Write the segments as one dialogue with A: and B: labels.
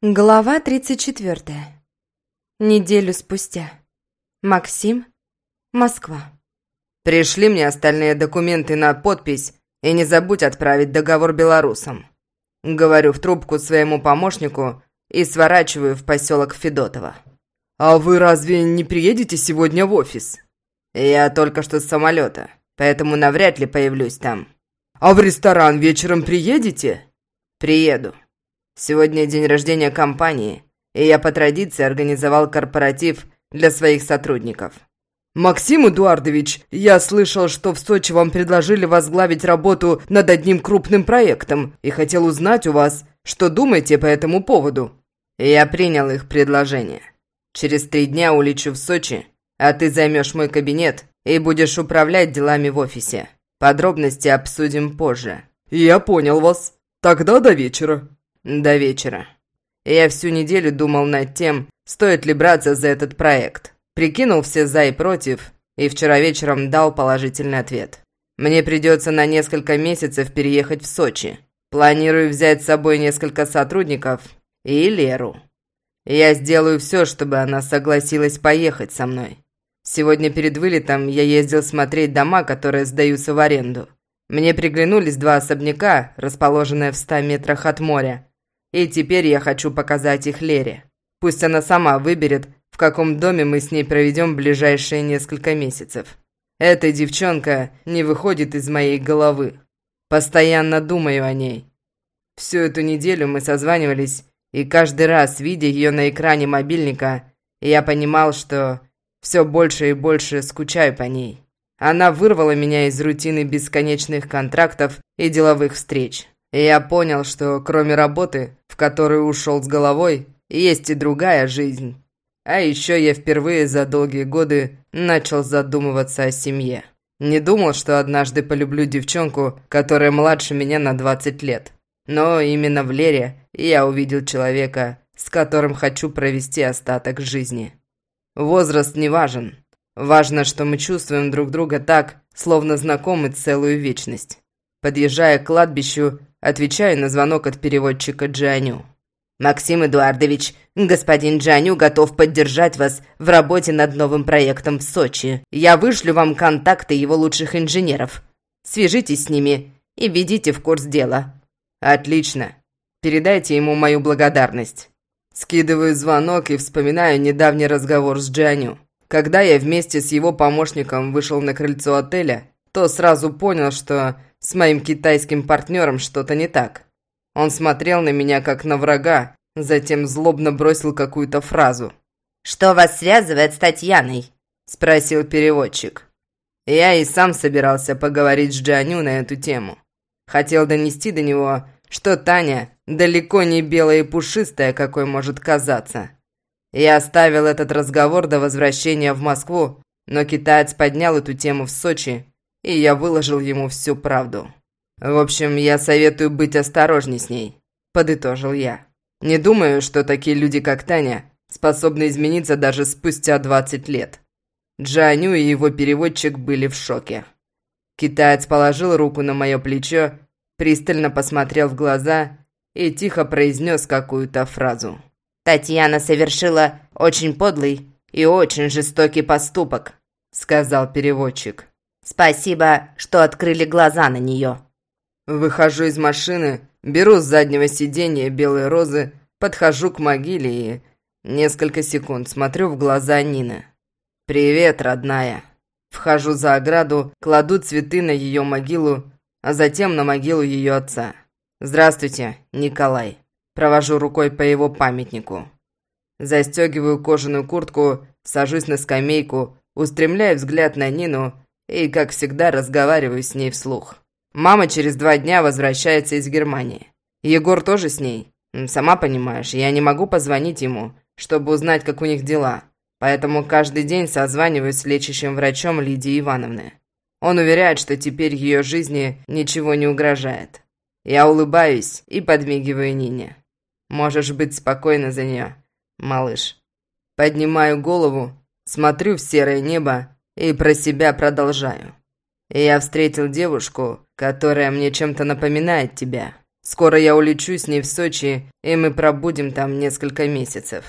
A: Глава 34. Неделю спустя. Максим. Москва.
B: «Пришли мне остальные документы на подпись и не забудь отправить договор белорусам». Говорю в трубку своему помощнику и сворачиваю в поселок Федотово. «А вы разве не приедете сегодня в офис?» «Я только что с самолета, поэтому навряд ли появлюсь там». «А в ресторан вечером приедете?» «Приеду». Сегодня день рождения компании, и я по традиции организовал корпоратив для своих сотрудников. «Максим Эдуардович, я слышал, что в Сочи вам предложили возглавить работу над одним крупным проектом и хотел узнать у вас, что думаете по этому поводу». Я принял их предложение. Через три дня улечу в Сочи, а ты займешь мой кабинет и будешь управлять делами в офисе. Подробности обсудим позже. Я понял вас. Тогда до вечера. До вечера. Я всю неделю думал над тем, стоит ли браться за этот проект. Прикинул все за и против, и вчера вечером дал положительный ответ. Мне придется на несколько месяцев переехать в Сочи. Планирую взять с собой несколько сотрудников и Леру. Я сделаю все, чтобы она согласилась поехать со мной. Сегодня перед вылетом я ездил смотреть дома, которые сдаются в аренду. Мне приглянулись два особняка, расположенные в ста метрах от моря, и теперь я хочу показать их Лере. Пусть она сама выберет, в каком доме мы с ней проведем ближайшие несколько месяцев. Эта девчонка не выходит из моей головы. Постоянно думаю о ней. Всю эту неделю мы созванивались, и каждый раз, видя ее на экране мобильника, я понимал, что все больше и больше скучаю по ней. Она вырвала меня из рутины бесконечных контрактов и деловых встреч. Я понял, что кроме работы, в которую ушел с головой, есть и другая жизнь. А еще я впервые за долгие годы начал задумываться о семье. Не думал, что однажды полюблю девчонку, которая младше меня на 20 лет. Но именно в Лере я увидел человека, с которым хочу провести остаток жизни. Возраст не важен. Важно, что мы чувствуем друг друга так, словно знакомы целую вечность. Подъезжая к кладбищу, отвечаю на звонок от переводчика Джаню. «Максим Эдуардович, господин Джаню готов поддержать вас в работе над новым проектом в Сочи. Я вышлю вам контакты его лучших инженеров. Свяжитесь с ними и введите в курс дела». «Отлично. Передайте ему мою благодарность». Скидываю звонок и вспоминаю недавний разговор с Джаню. Когда я вместе с его помощником вышел на крыльцо отеля, то сразу понял, что с моим китайским партнером что-то не так. Он смотрел на меня как на врага, затем злобно бросил какую-то фразу.
C: «Что вас связывает с Татьяной?» – спросил переводчик.
B: Я и сам собирался поговорить с Джаню на эту тему. Хотел донести до него, что Таня далеко не белая и пушистая, какой может казаться. Я оставил этот разговор до возвращения в Москву, но китаец поднял эту тему в Сочи и я выложил ему всю правду. В общем, я советую быть осторожней с ней, подытожил я. Не думаю, что такие люди, как Таня, способны измениться даже спустя 20 лет. Джаню и его переводчик были в шоке. Китаец положил руку на мое плечо, пристально посмотрел в глаза и тихо произнес какую-то фразу.
C: «Татьяна совершила очень подлый и очень жестокий поступок», — сказал переводчик. Спасибо, что открыли глаза на нее.
B: Выхожу из машины, беру с заднего сиденья белые розы, подхожу к могиле и несколько секунд смотрю в глаза Нины. «Привет, родная». Вхожу за ограду, кладу цветы на ее могилу, а затем на могилу ее отца. «Здравствуйте, Николай». Провожу рукой по его памятнику. Застегиваю кожаную куртку, сажусь на скамейку, устремляю взгляд на Нину и, как всегда, разговариваю с ней вслух. Мама через два дня возвращается из Германии. Егор тоже с ней. Сама понимаешь, я не могу позвонить ему, чтобы узнать, как у них дела. Поэтому каждый день созваниваюсь с лечащим врачом Лидии Ивановны. Он уверяет, что теперь ее жизни ничего не угрожает. Я улыбаюсь и подмигиваю Нине. Можешь быть спокойна за нее, малыш. Поднимаю голову, смотрю в серое небо и про себя продолжаю. Я встретил девушку, которая мне чем-то напоминает тебя. Скоро я улечу с ней в Сочи, и мы пробудем там несколько месяцев.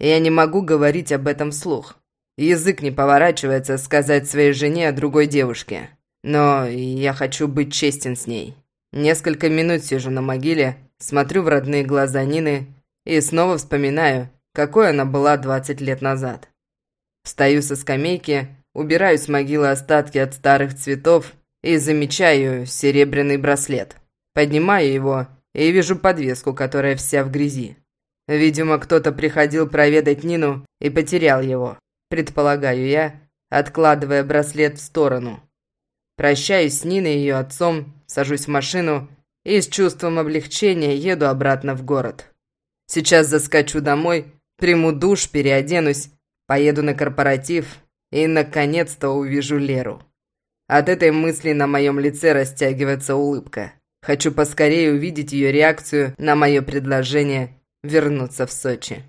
B: Я не могу говорить об этом вслух. Язык не поворачивается сказать своей жене о другой девушке. Но я хочу быть честен с ней. Несколько минут сижу на могиле, смотрю в родные глаза Нины и снова вспоминаю, какой она была 20 лет назад. Встаю со скамейки, убираю с могилы остатки от старых цветов и замечаю серебряный браслет. Поднимаю его и вижу подвеску, которая вся в грязи. Видимо, кто-то приходил проведать Нину и потерял его, предполагаю я, откладывая браслет в сторону. Прощаюсь с Ниной и ее отцом, сажусь в машину и с чувством облегчения еду обратно в город. Сейчас заскочу домой, приму душ, переоденусь, поеду на корпоратив и, наконец-то, увижу Леру. От этой мысли на моем лице растягивается улыбка. Хочу поскорее увидеть ее реакцию на мое предложение вернуться в Сочи.